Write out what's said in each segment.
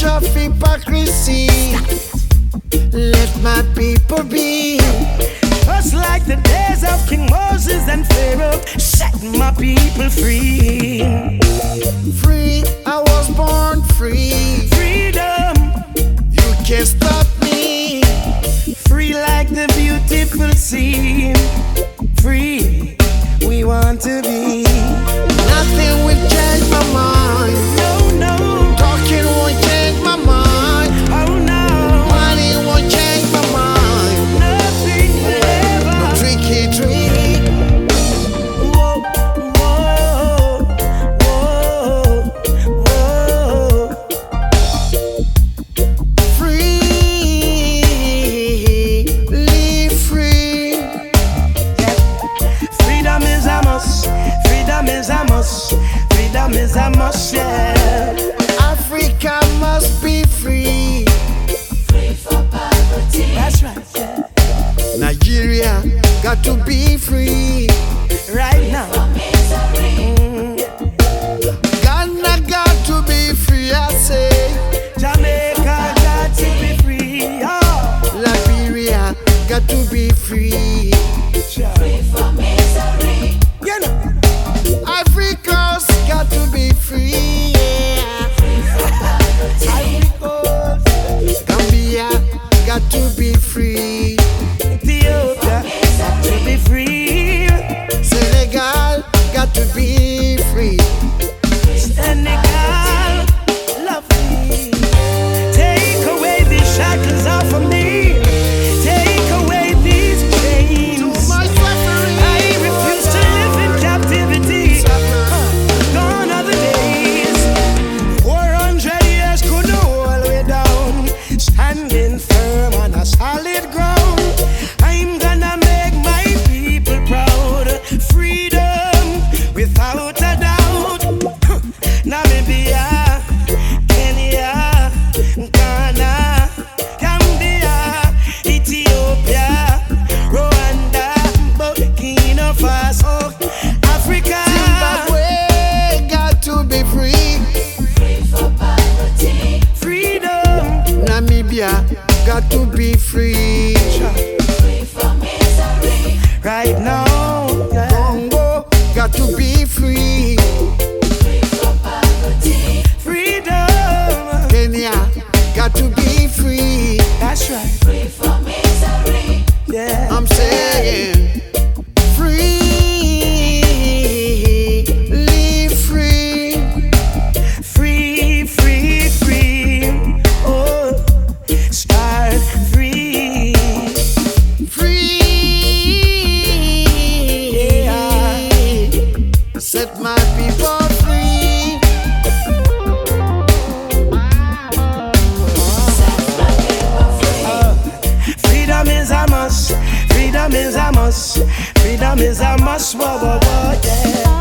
of hypocrisy. Let my people be. Just like the days of King Moses and Pharaoh, set my people free. Free, I was born free. Freedom, You can't stop me. free like the beautiful sea. Free, we want to be. Must. Freedom is a must, yeah. Africa must be free. Got to be free. Be free. Right now. Congo got to be free. freedom. Kenya got to be free. That's right. Free from misery. Yeah. I'm saying free, must. Freedom is a must. Whoa, whoa, whoa, yeah.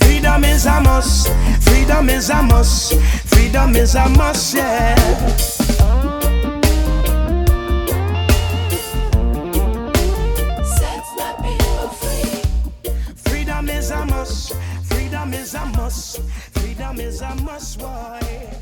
Freedom is a must. Freedom is a must. Freedom is a must, yeah. Freedom is a must. Freedom is a must. Freedom is a must, boy.